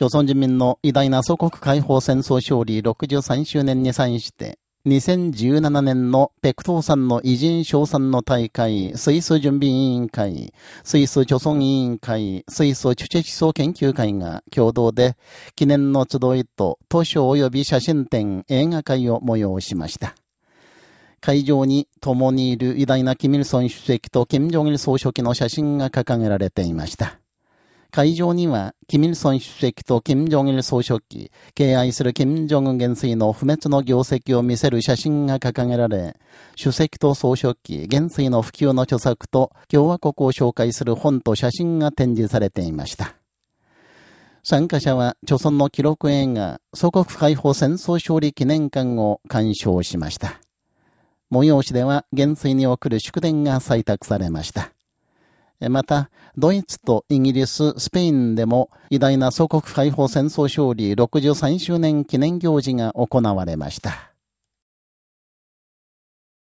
朝鮮人民の偉大な祖国解放戦争勝利63周年に際して、2017年のペクトーさんの偉人賞賛の大会、スイス準備委員会、スイス朝鮮委員会、スイスチュチェ思想研究会が共同で、記念の集いと図書及び写真展、映画会を催しました。会場に共にいる偉大なキミルソン主席とキム・ジョンイル総書記の写真が掲げられていました。会場には、キミルソン主席とキム・ジョンイル総書記、敬愛するキム・ジョンウン元帥の不滅の業績を見せる写真が掲げられ、主席と総書記、元帥の普及の著作と共和国を紹介する本と写真が展示されていました。参加者は、著村の記録映画、祖国解放戦争勝利記念館を鑑賞しました。催しでは、元帥に送る祝電が採択されました。また、ドイツとイギリス、スペインでも偉大な祖国解放戦争勝利63周年記念行事が行われました。